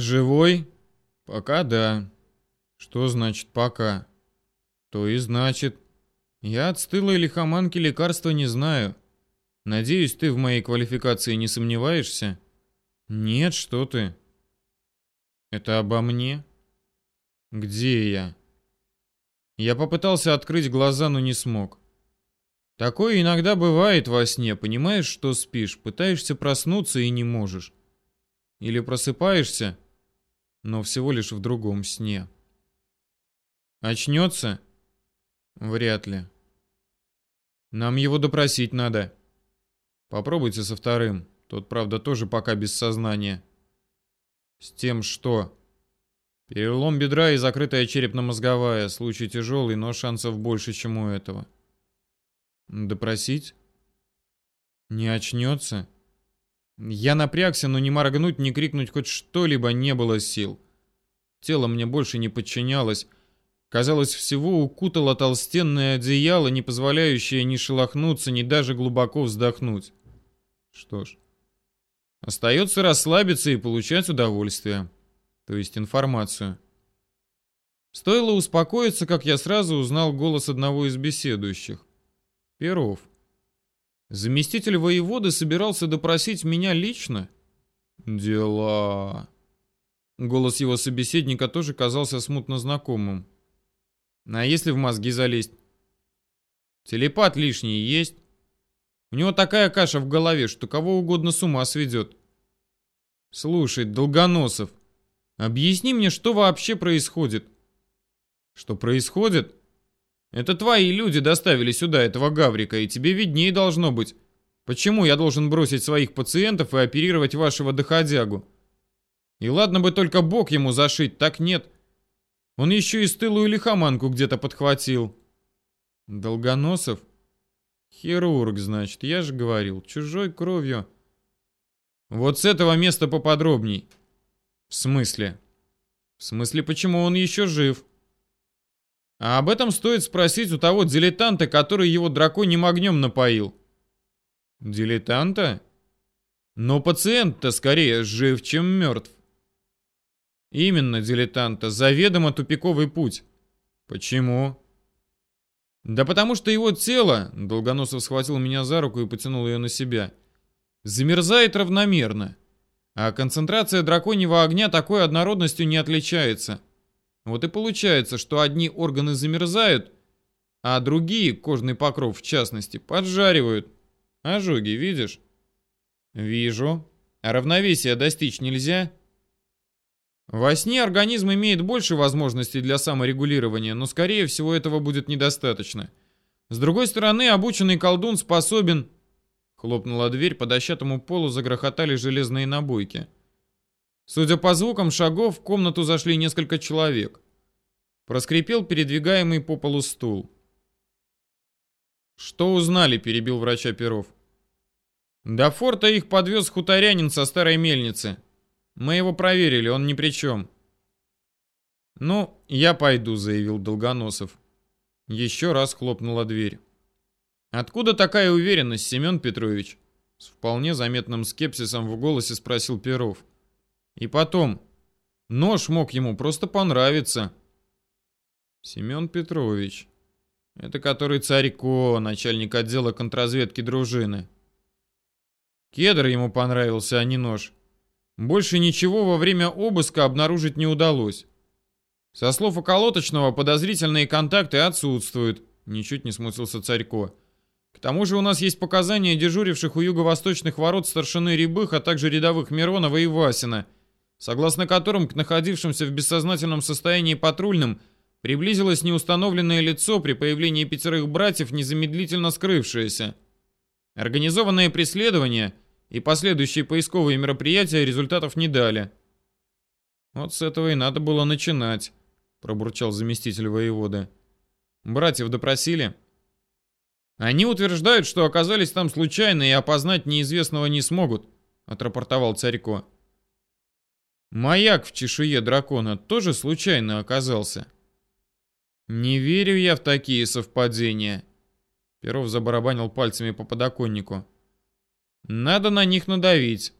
Живой? Пока да. Что значит пока? То и значит. Я от стылой лихоманки лекарства не знаю. Надеюсь, ты в моей квалификации не сомневаешься? Нет, что ты. Это обо мне? Где я? Я попытался открыть глаза, но не смог. Такое иногда бывает во сне, понимаешь, что спишь, пытаешься проснуться и не можешь. Или просыпаешься, но всего лишь в другом сне. Очнется? Вряд ли. Нам его допросить надо. Попробуйте со вторым. Тот, правда, тоже пока без сознания. С тем, что... Перелом бедра и закрытая черепно-мозговая. Случай тяжелый, но шансов больше, чем у этого. Допросить? Не очнется? Я напрягся, но не моргнуть, не крикнуть хоть что-либо не было сил. Тело мне больше не подчинялось. Казалось, всего укутало толстенное одеяло, не позволяющее ни шелохнуться, ни даже глубоко вздохнуть. Что ж, остается расслабиться и получать удовольствие, то есть информацию. Стоило успокоиться, как я сразу узнал голос одного из беседующих. Перов. Заместитель воеводы собирался допросить меня лично? Дела. Голос его собеседника тоже казался смутно знакомым. А если в мозги залезть? Телепат лишний есть? У него такая каша в голове, что кого угодно с ума сведет. Слушай, Долгоносов, объясни мне, что вообще происходит? Что происходит? Это твои люди доставили сюда этого Гаврика, и тебе виднее должно быть. Почему я должен бросить своих пациентов и оперировать вашего доходягу? И ладно бы только бок ему зашить, так нет. Он еще и стылую лихоманку где-то подхватил. Долгоносов? Хирург, значит, я же говорил, чужой кровью. Вот с этого места поподробней. В смысле? В смысле, почему он еще жив? А об этом стоит спросить у того дилетанта, который его драконьим огнем напоил. Дилетанта? Но пациент-то скорее жив, чем мертв. Именно дилетанта, заведомо тупиковый путь. Почему? Да потому что его тело, Долгоносов схватил меня за руку и потянул ее на себя, замерзает равномерно. А концентрация драконьего огня такой однородностью не отличается. Вот и получается, что одни органы замерзают, а другие, кожный покров в частности, поджаривают. Ожоги, видишь? Вижу. А равновесия достичь нельзя? Во сне организм имеет больше возможностей для саморегулирования, но скорее всего этого будет недостаточно. С другой стороны, обученный колдун способен... Хлопнула дверь, по дощатому полу загрохотали железные набойки. Судя по звукам шагов, в комнату зашли несколько человек. Проскрипел передвигаемый по полу стул. «Что узнали?» – перебил врача Перов. «До форта их подвез хуторянин со старой мельницы. Мы его проверили, он ни при чем». «Ну, я пойду», – заявил Долгоносов. Еще раз хлопнула дверь. «Откуда такая уверенность, Семен Петрович?» С вполне заметным скепсисом в голосе спросил Перов. И потом, нож мог ему просто понравиться. Семен Петрович. Это который Царько, начальник отдела контрразведки дружины. Кедр ему понравился, а не нож. Больше ничего во время обыска обнаружить не удалось. Со слов околоточного, подозрительные контакты отсутствуют. Ничуть не смутился Царько. К тому же у нас есть показания дежуривших у юго-восточных ворот старшины Рябых, а также рядовых Миронова и Васина – согласно которым к находившимся в бессознательном состоянии патрульным приблизилось неустановленное лицо при появлении пятерых братьев, незамедлительно скрывшееся. Организованное преследование и последующие поисковые мероприятия результатов не дали. «Вот с этого и надо было начинать», — пробурчал заместитель воевода. «Братьев допросили?» «Они утверждают, что оказались там случайно и опознать неизвестного не смогут», — отрапортовал Царько. Маяк в чешуе дракона тоже случайно оказался. Не верю я в такие совпадения. Перов забарабанил пальцами по подоконнику. Надо на них надавить.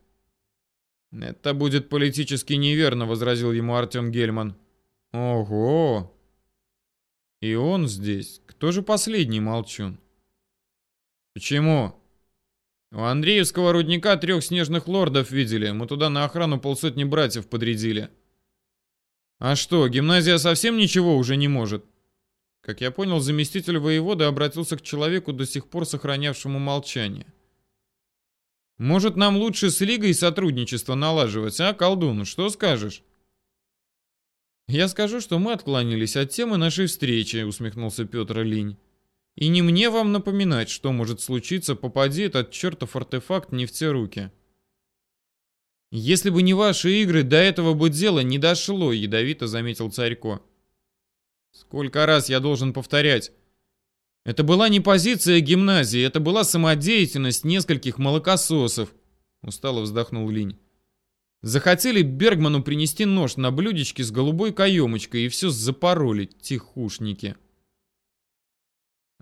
Это будет политически неверно, возразил ему Артем Гельман. Ого! И он здесь. Кто же последний молчун? Почему? У Андреевского рудника трех снежных лордов видели. Мы туда на охрану полсотни братьев подрядили. А что, гимназия совсем ничего уже не может? Как я понял, заместитель воевода обратился к человеку, до сих пор сохранявшему молчание. Может, нам лучше с Лигой сотрудничество налаживать, а, колдун? Что скажешь? Я скажу, что мы отклонились от темы нашей встречи, усмехнулся Петр Линь. И не мне вам напоминать, что может случиться, попади этот чертов артефакт не в те руки. Если бы не ваши игры, до этого бы дело не дошло, ядовито заметил Царько. Сколько раз я должен повторять? Это была не позиция гимназии, это была самодеятельность нескольких молокососов. Устало вздохнул Линь. Захотели Бергману принести нож на блюдечке с голубой каемочкой и все запороли, тихушники.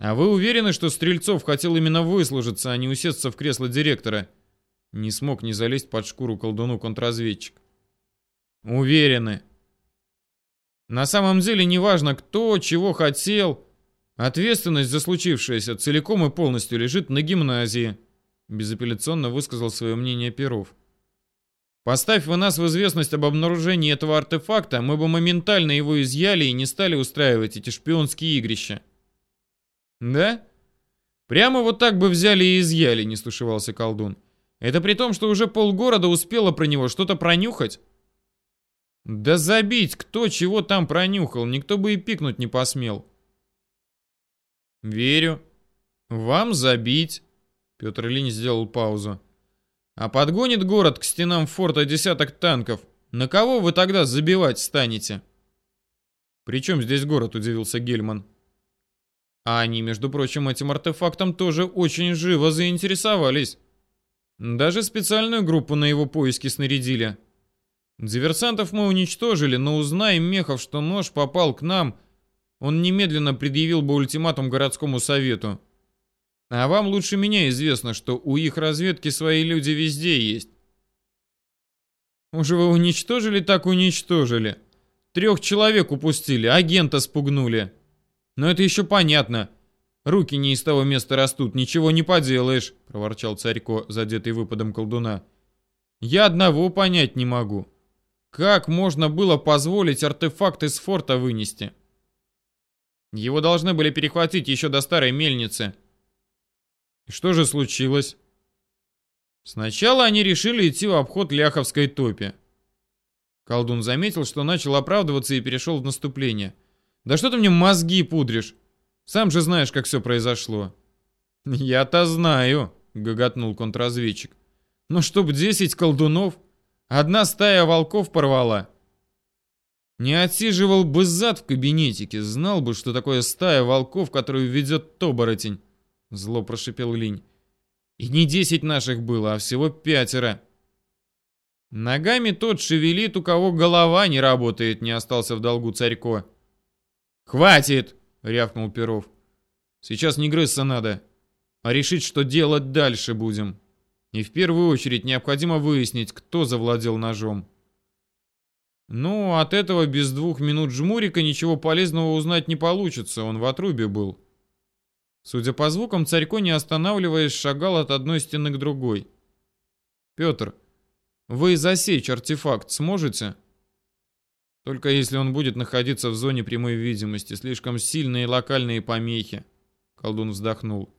А вы уверены, что Стрельцов хотел именно выслужиться, а не усесться в кресло директора? Не смог не залезть под шкуру колдуну контрразведчик. Уверены. На самом деле неважно, кто чего хотел. Ответственность за случившееся целиком и полностью лежит на гимназии. Безапелляционно высказал свое мнение Перов. Поставь вы нас в известность об обнаружении этого артефакта, мы бы моментально его изъяли и не стали устраивать эти шпионские игрища. Да? Прямо вот так бы взяли и изъяли, не стушевался колдун. Это при том, что уже полгорода успело про него что-то пронюхать. Да забить, кто чего там пронюхал, никто бы и пикнуть не посмел. Верю. Вам забить. Петр Ильин сделал паузу. А подгонит город к стенам форта десяток танков. На кого вы тогда забивать станете? Причем здесь город, удивился Гельман. А они, между прочим, этим артефактом тоже очень живо заинтересовались. Даже специальную группу на его поиски снарядили. Диверсантов мы уничтожили, но узнаем Мехов, что нож попал к нам, он немедленно предъявил бы ультиматум городскому совету. А вам лучше меня известно, что у их разведки свои люди везде есть. Уже вы уничтожили, так уничтожили. Трех человек упустили, агента спугнули. Но это еще понятно. Руки не из того места растут, ничего не поделаешь, проворчал Царько, задетый выпадом колдуна. Я одного понять не могу. Как можно было позволить артефакт из форта вынести? Его должны были перехватить еще до старой мельницы. И что же случилось? Сначала они решили идти в обход Ляховской топи. Колдун заметил, что начал оправдываться и перешел в наступление. «Да что ты мне мозги пудришь? Сам же знаешь, как все произошло». «Я-то знаю», — гоготнул контрразведчик. «Но чтоб десять колдунов, одна стая волков порвала». Не отсиживал бы зад в кабинетике, знал бы, что такое стая волков, которую ведет Тоборотень. Зло прошипел Линь. И не десять наших было, а всего пятеро. Ногами тот шевелит, у кого голова не работает, не остался в долгу царько. «Хватит!» — рявкнул Перов. «Сейчас не грызться надо, а решить, что делать дальше будем. И в первую очередь необходимо выяснить, кто завладел ножом». Ну, от этого без двух минут жмурика ничего полезного узнать не получится, он в отрубе был. Судя по звукам, Царько, не останавливаясь, шагал от одной стены к другой. «Петр, вы засечь артефакт сможете?» «Только если он будет находиться в зоне прямой видимости, слишком сильные локальные помехи», — колдун вздохнул.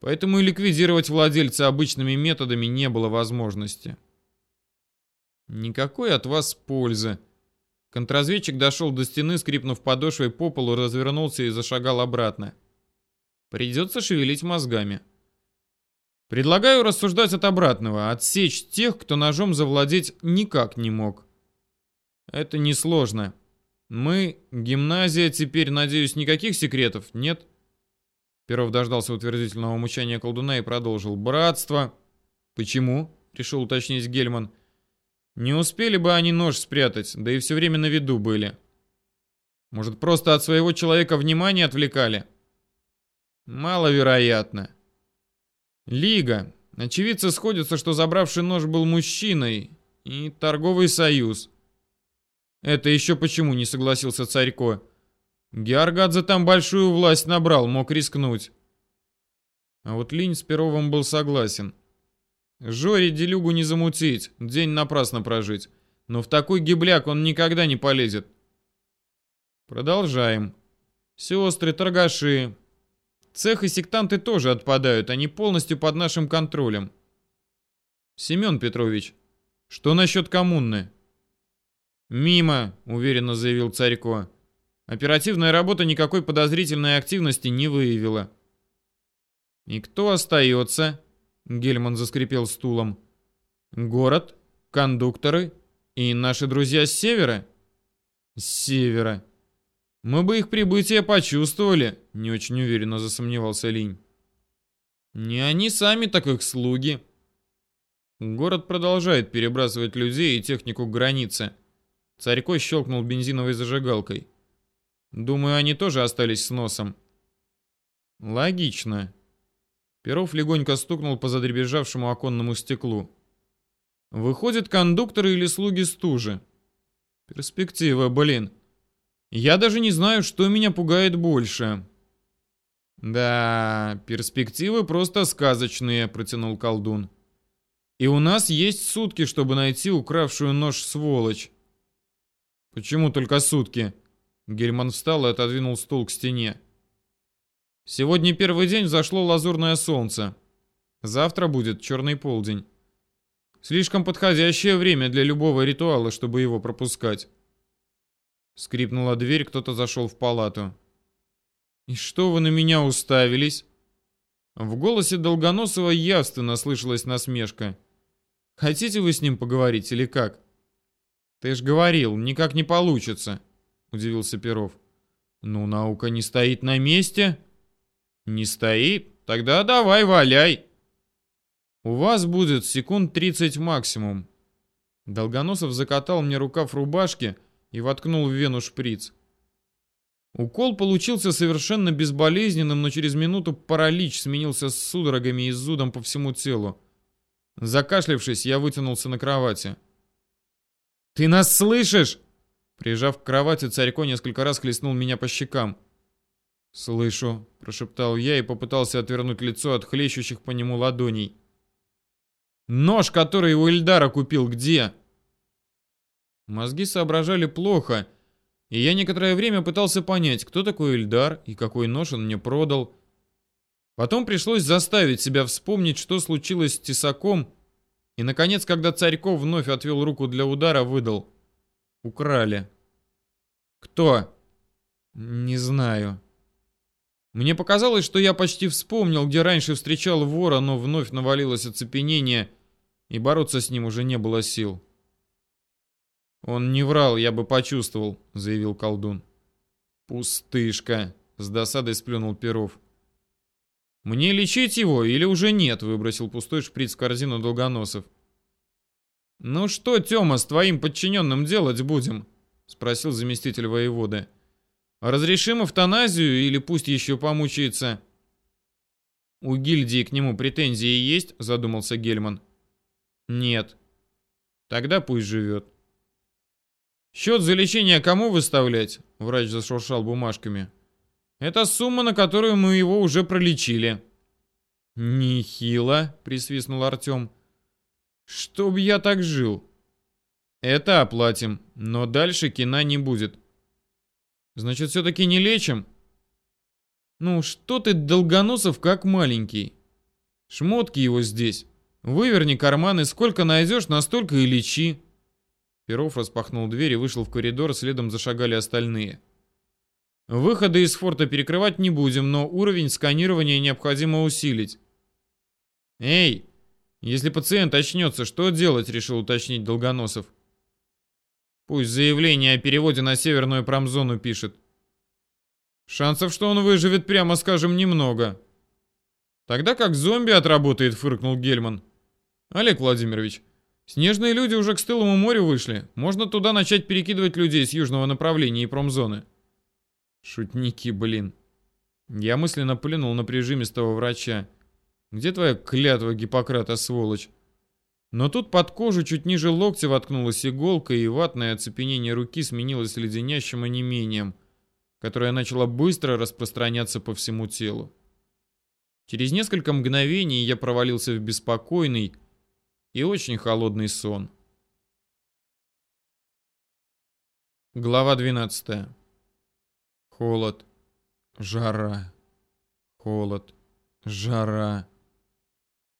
«Поэтому и ликвидировать владельца обычными методами не было возможности». «Никакой от вас пользы». Контрразведчик дошел до стены, скрипнув подошвой по полу, развернулся и зашагал обратно. Придется шевелить мозгами. Предлагаю рассуждать от обратного, отсечь тех, кто ножом завладеть никак не мог. Это несложно. Мы, гимназия, теперь, надеюсь, никаких секретов, нет? Перов дождался утвердительного мучания колдуна и продолжил. Братство. Почему? Решил уточнить Гельман. Не успели бы они нож спрятать, да и все время на виду были. Может, просто от своего человека внимание отвлекали? и торговый союз. Это еще почему не согласился Царько? Георгадзе там большую власть набрал, мог рискнуть. А вот Линь с Перовым был согласен. Жоре делюгу не замутить, день напрасно прожить. Но в такой гибляк он никогда не полезет. Продолжаем. Сестры, торгаши. Цех и сектанты тоже отпадают, они полностью под нашим контролем. Семен Петрович, что насчет коммуны? Мимо, уверенно заявил Царько. Оперативная работа никакой подозрительной активности не выявила. И кто остается? Гельман заскрипел стулом. Город, кондукторы и наши друзья с севера? С севера. Мы бы их прибытие почувствовали, не очень уверенно засомневался Линь. Не они сами, так их слуги. Город продолжает перебрасывать людей и технику к границе. Царько щелкнул бензиновой зажигалкой. Думаю, они тоже остались с носом. Логично. Перов легонько стукнул по задребезжавшему оконному стеклу. Выходит, кондукторы или слуги стужи. Перспектива, блин. Я даже не знаю, что меня пугает больше. Да, перспективы просто сказочные, протянул колдун. И у нас есть сутки, чтобы найти укравшую нож сволочь. Почему только сутки? Гельман встал и отодвинул стул к стене. Сегодня первый день зашло лазурное солнце. Завтра будет черный полдень. Слишком подходящее время для любого ритуала, чтобы его пропускать. Скрипнула дверь, кто-то зашел в палату. «И что вы на меня уставились?» В голосе Долгоносова явственно слышалась насмешка. «Хотите вы с ним поговорить или как?» «Ты ж говорил, никак не получится», — удивился Перов. «Ну, наука не стоит на месте», не стоит? Тогда давай, валяй. У вас будет секунд 30 максимум. Долгоносов закатал мне рукав рубашки и воткнул в вену шприц. Укол получился совершенно безболезненным, но через минуту паралич сменился с судорогами и зудом по всему телу. Закашлявшись, я вытянулся на кровати. «Ты нас слышишь?» Прижав к кровати, царько несколько раз хлестнул меня по щекам. «Слышу», — прошептал я и попытался отвернуть лицо от хлещущих по нему ладоней. «Нож, который у Эльдара купил, где?» Мозги соображали плохо, и я некоторое время пытался понять, кто такой Эльдар и какой нож он мне продал. Потом пришлось заставить себя вспомнить, что случилось с тесаком, и, наконец, когда Царьков вновь отвел руку для удара, выдал. «Украли». «Кто?» «Не знаю». Мне показалось, что я почти вспомнил, где раньше встречал вора, но вновь навалилось оцепенение, и бороться с ним уже не было сил. «Он не врал, я бы почувствовал», — заявил колдун. «Пустышка», — с досадой сплюнул Перов. «Мне лечить его или уже нет?» — выбросил пустой шприц в корзину Долгоносов. «Ну что, Тёма, с твоим подчиненным делать будем?» — спросил заместитель воеводы. Разрешим эвтаназию или пусть еще помучается? У гильдии к нему претензии есть, задумался Гельман. Нет. Тогда пусть живет. Счет за лечение кому выставлять? Врач зашуршал бумажками. Это сумма, на которую мы его уже пролечили. Нехило, присвистнул Артем. Чтоб я так жил. Это оплатим, но дальше кино не будет. Значит, все-таки не лечим? Ну, что ты, Долгоносов, как маленький. Шмотки его здесь. Выверни карманы, сколько найдешь, настолько и лечи. Перов распахнул дверь и вышел в коридор, следом зашагали остальные. Выходы из форта перекрывать не будем, но уровень сканирования необходимо усилить. Эй, если пациент очнется, что делать, решил уточнить Долгоносов. Пусть заявление о переводе на северную промзону пишет. Шансов, что он выживет, прямо скажем, немного. Тогда как зомби отработает, фыркнул Гельман. Олег Владимирович, снежные люди уже к стылому морю вышли. Можно туда начать перекидывать людей с южного направления и промзоны. Шутники, блин. Я мысленно плюнул на прижимистого врача. Где твоя клятва Гиппократа, сволочь? Но тут под кожу чуть ниже локтя воткнулась иголка, и ватное оцепенение руки сменилось леденящим онемением, которое начало быстро распространяться по всему телу. Через несколько мгновений я провалился в беспокойный и очень холодный сон. Глава 12. Холод, жара, холод, жара.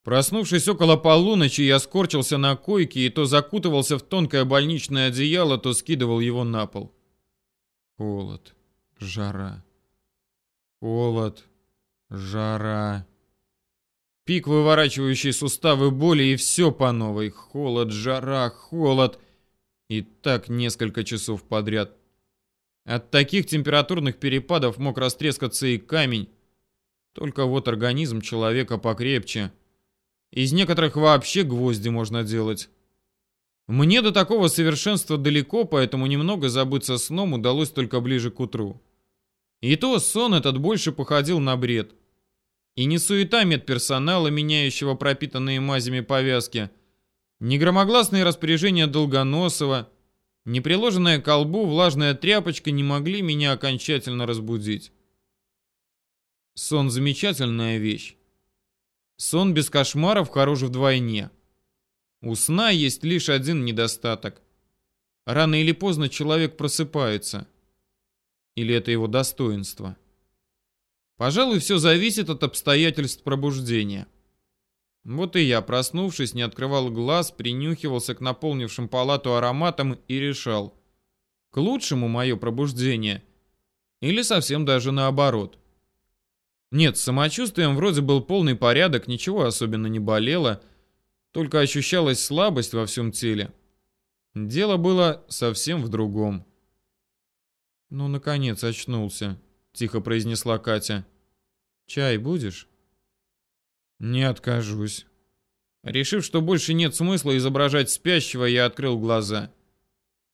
Проснувшись около полуночи, я скорчился на койке и то закутывался в тонкое больничное одеяло, то скидывал его на пол. Холод, жара, холод, жара. Пик, выворачивающий суставы боли, и все по новой. Холод, жара, холод. И так несколько часов подряд. От таких температурных перепадов мог растрескаться и камень. Только вот организм человека покрепче. Из некоторых вообще гвозди можно делать. Мне до такого совершенства далеко, поэтому немного забыться сном удалось только ближе к утру. И то сон этот больше походил на бред. И не суета медперсонала, меняющего пропитанные мазями повязки, не громогласные распоряжения Долгоносова, не приложенная к колбу влажная тряпочка не могли меня окончательно разбудить. Сон — замечательная вещь. Сон без кошмаров хорош вдвойне. У сна есть лишь один недостаток. Рано или поздно человек просыпается. Или это его достоинство? Пожалуй, все зависит от обстоятельств пробуждения. Вот и я, проснувшись, не открывал глаз, принюхивался к наполнившим палату ароматам и решал, к лучшему мое пробуждение или совсем даже наоборот. Нет, с самочувствием вроде был полный порядок, ничего особенно не болело, только ощущалась слабость во всем теле. Дело было совсем в другом. «Ну, наконец, очнулся», — тихо произнесла Катя. Чай будешь? Не откажусь. Решив, что больше нет смысла изображать спящего, я открыл глаза.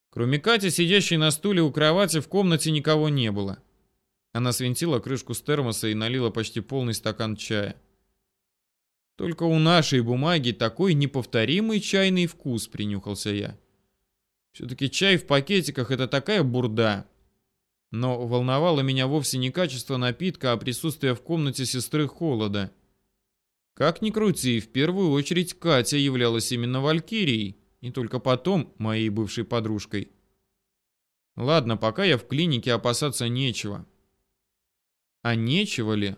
Кроме Кати, сидящей на стуле у кровати, в комнате никого не было. Она свинтила крышку с термоса и налила почти полный стакан чая. Только у нашей бумаги такой неповторимый чайный вкус, принюхался я. Все-таки чай в пакетиках это такая бурда. Но волновало меня вовсе не качество напитка, а присутствие в комнате сестры холода. Как ни крути, в первую очередь Катя являлась именно Валькирией, и только потом моей бывшей подружкой. Ладно, пока я в клинике, опасаться нечего. А нечего ли?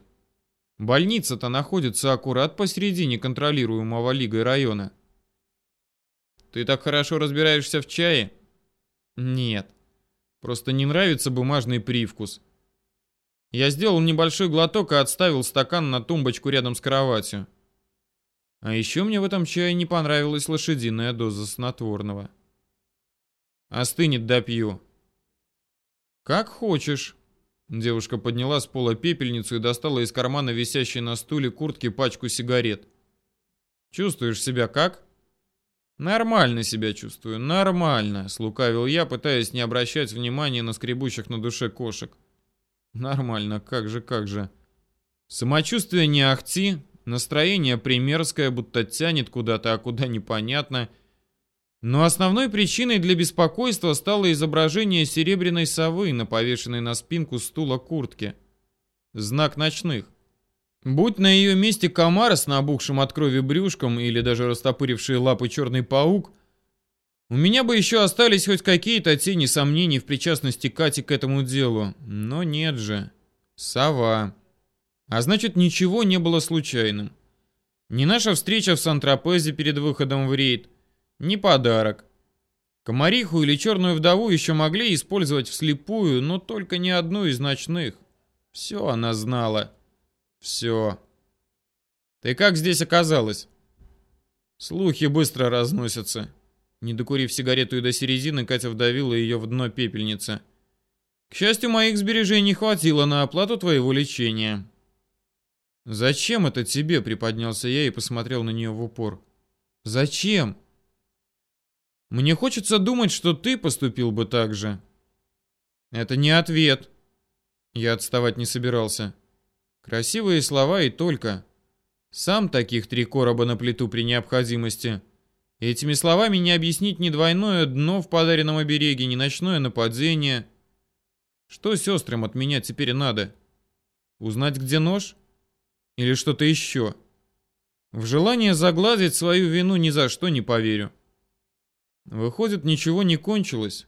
Больница-то находится аккурат посередине контролируемого лигой района. Ты так хорошо разбираешься в чае? Нет. Просто не нравится бумажный привкус. Я сделал небольшой глоток и отставил стакан на тумбочку рядом с кроватью. А еще мне в этом чае не понравилась лошадиная доза снотворного. Остынет, допью. Как хочешь. Девушка подняла с пола пепельницу и достала из кармана висящей на стуле куртки пачку сигарет. Чувствуешь себя как? Нормально себя чувствую, нормально, слукавил я, пытаясь не обращать внимания на скребущих на душе кошек. Нормально, как же, как же. Самочувствие не ахти, настроение примерское, будто тянет куда-то, а куда непонятно. Но основной причиной для беспокойства стало изображение серебряной совы, на повешенной на спинку стула куртки. Знак ночных. Будь на ее месте комар с набухшим от крови брюшком или даже растопыривший лапы черный паук, у меня бы еще остались хоть какие-то тени сомнений в причастности Кати к этому делу. Но нет же. Сова. А значит, ничего не было случайным. Ни наша встреча в Сан-Тропезе перед выходом в рейд, ни подарок. Комариху или черную вдову еще могли использовать вслепую, но только не одну из ночных. Все она знала. Все. Ты как здесь оказалась? Слухи быстро разносятся. Не докурив сигарету и до середины, Катя вдавила ее в дно пепельницы. К счастью, моих сбережений хватило на оплату твоего лечения. Зачем это тебе? Приподнялся я и посмотрел на нее в упор. Зачем? Мне хочется думать, что ты поступил бы так же. Это не ответ. Я отставать не собирался. Красивые слова и только. Сам таких три короба на плиту при необходимости. Этими словами не объяснить ни двойное дно в подаренном обереге, ни ночное нападение. Что сестрам от меня теперь надо? Узнать, где нож? Или что-то еще? В желание загладить свою вину ни за что не поверю. Выходит, ничего не кончилось.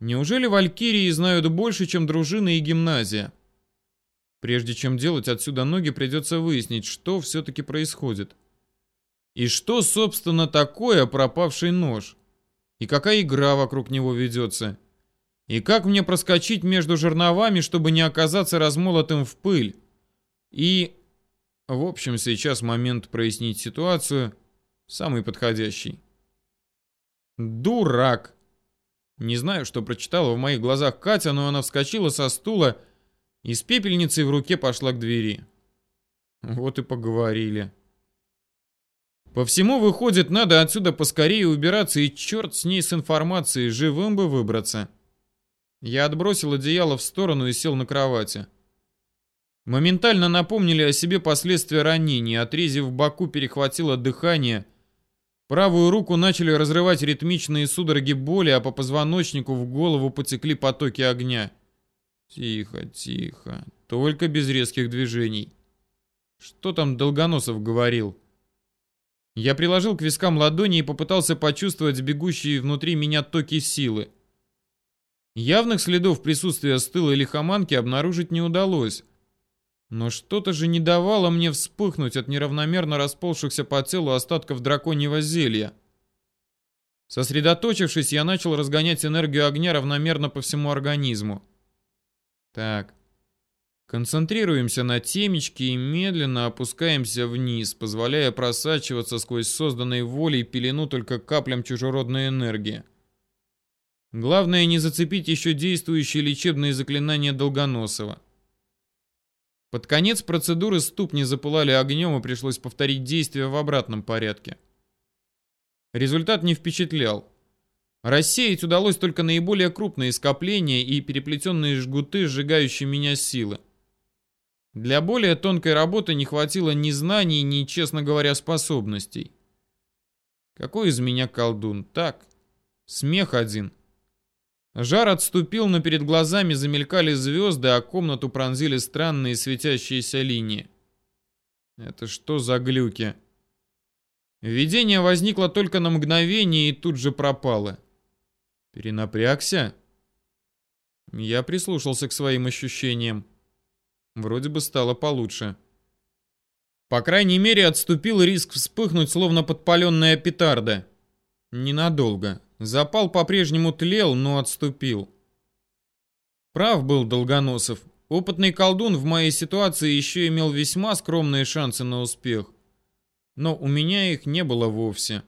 Неужели валькирии знают больше, чем дружина и гимназия? Прежде чем делать отсюда ноги, придется выяснить, что все-таки происходит. И что, собственно, такое пропавший нож? И какая игра вокруг него ведется? И как мне проскочить между жерновами, чтобы не оказаться размолотым в пыль? И... В общем, сейчас момент прояснить ситуацию самый подходящий. Дурак! Не знаю, что прочитала в моих глазах Катя, но она вскочила со стула и с пепельницей в руке пошла к двери. Вот и поговорили. По всему выходит, надо отсюда поскорее убираться, и черт с ней с информацией, живым бы выбраться. Я отбросил одеяло в сторону и сел на кровати. Моментально напомнили о себе последствия ранений, отрезив в боку перехватило дыхание. Правую руку начали разрывать ритмичные судороги боли, а по позвоночнику в голову потекли потоки огня. Тихо, тихо, только без резких движений. Что там Долгоносов говорил? Я приложил к вискам ладони и попытался почувствовать бегущие внутри меня токи силы. Явных следов присутствия стыла или хаманки обнаружить не удалось. Но что-то же не давало мне вспыхнуть от неравномерно расползшихся по телу остатков драконьего зелья. Сосредоточившись, я начал разгонять энергию огня равномерно по всему организму. Так. Концентрируемся на темечке и медленно опускаемся вниз, позволяя просачиваться сквозь созданной волей пелену только каплям чужеродной энергии. Главное не зацепить еще действующие лечебные заклинания Долгоносова. Под конец процедуры ступни запылали огнем и пришлось повторить действия в обратном порядке. Результат не впечатлял. Рассеять удалось только наиболее крупные скопления и переплетенные жгуты, сжигающие меня силы. Для более тонкой работы не хватило ни знаний, ни, честно говоря, способностей. Какой из меня колдун? Так, смех один. Жар отступил, но перед глазами замелькали звезды, а комнату пронзили странные светящиеся линии. Это что за глюки? Видение возникло только на мгновение и тут же пропало. Перенапрягся? Я прислушался к своим ощущениям. Вроде бы стало получше. По крайней мере, отступил риск вспыхнуть, словно подпаленная петарда. Ненадолго. Запал по-прежнему тлел, но отступил. Прав был Долгоносов. Опытный колдун в моей ситуации еще имел весьма скромные шансы на успех. Но у меня их не было вовсе.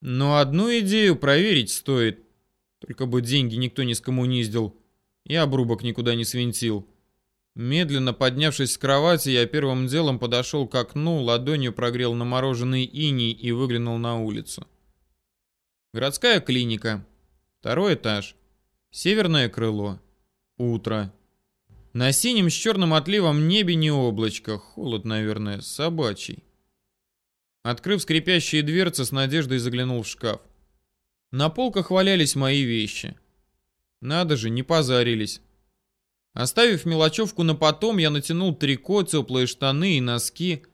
Но одну идею проверить стоит. Только бы деньги никто не скоммуниздил. И обрубок никуда не свинтил. Медленно поднявшись с кровати, я первым делом подошел к окну, ладонью прогрел намороженный иней и выглянул на улицу. Городская клиника. Второй этаж. Северное крыло. Утро. На синем с черным отливом небе не облачко. Холод, наверное, собачий. Открыв скрипящие дверцы, с надеждой заглянул в шкаф. На полках валялись мои вещи. Надо же, не позарились. Оставив мелочевку на потом, я натянул трико, теплые штаны и носки.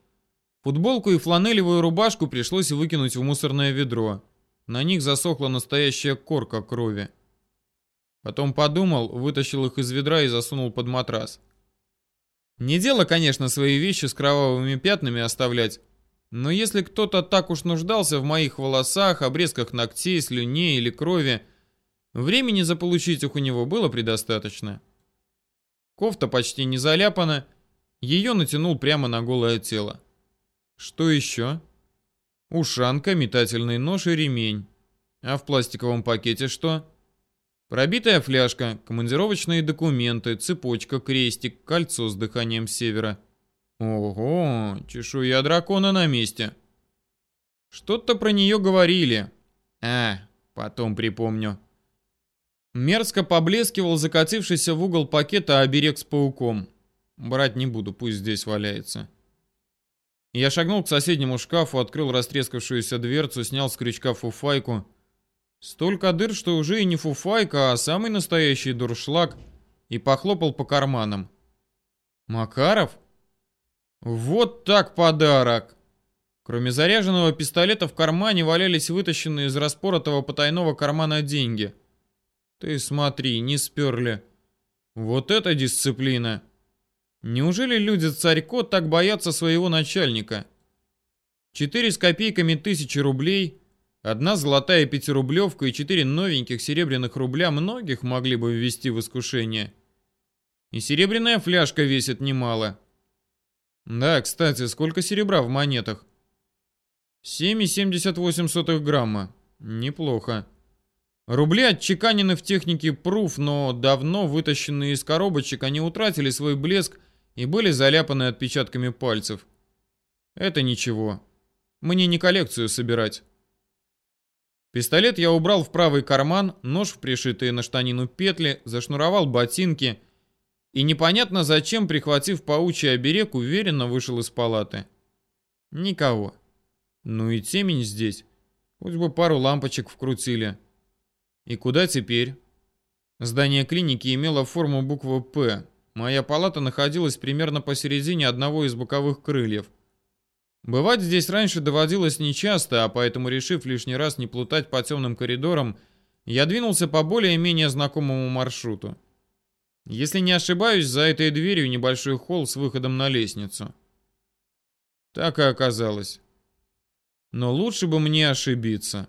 Футболку и фланелевую рубашку пришлось выкинуть в мусорное ведро. На них засохла настоящая корка крови. Потом подумал, вытащил их из ведра и засунул под матрас. Не дело, конечно, свои вещи с кровавыми пятнами оставлять, но если кто-то так уж нуждался в моих волосах, обрезках ногтей, слюне или крови, времени заполучить их у него было предостаточно. Кофта почти не заляпана, ее натянул прямо на голое тело. Что еще? Ушанка, метательный нож и ремень. А в пластиковом пакете что? Пробитая фляжка, командировочные документы, цепочка, крестик, кольцо с дыханием севера. Ого, чешуя дракона на месте. Что-то про нее говорили. А, потом припомню. Мерзко поблескивал закатившийся в угол пакета оберег с пауком. Брать не буду, пусть здесь валяется. Я шагнул к соседнему шкафу, открыл растрескавшуюся дверцу, снял с крючка фуфайку. Столько дыр, что уже и не фуфайка, а самый настоящий дуршлаг, и похлопал по карманам. Макаров? Вот так подарок! Кроме заряженного пистолета в кармане валялись вытащенные из распоротого потайного кармана деньги. Ты смотри, не сперли. Вот это дисциплина! Неужели люди Царько так боятся своего начальника? Четыре с копейками тысячи рублей, одна золотая пятирублевка и четыре новеньких серебряных рубля многих могли бы ввести в искушение. И серебряная фляжка весит немало. Да, кстати, сколько серебра в монетах? 7,78 грамма. Неплохо. Рубли отчеканены в технике пруф, но давно вытащенные из коробочек они утратили свой блеск и были заляпаны отпечатками пальцев. Это ничего. Мне не коллекцию собирать. Пистолет я убрал в правый карман, нож в пришитые на штанину петли, зашнуровал ботинки и непонятно зачем, прихватив паучий оберег, уверенно вышел из палаты. Никого. Ну и темень здесь. Хоть бы пару лампочек вкрутили. И куда теперь? Здание клиники имело форму буквы «П». Моя палата находилась примерно посередине одного из боковых крыльев. Бывать здесь раньше доводилось нечасто, а поэтому, решив лишний раз не плутать по темным коридорам, я двинулся по более-менее знакомому маршруту. Если не ошибаюсь, за этой дверью небольшой холл с выходом на лестницу. Так и оказалось. Но лучше бы мне ошибиться.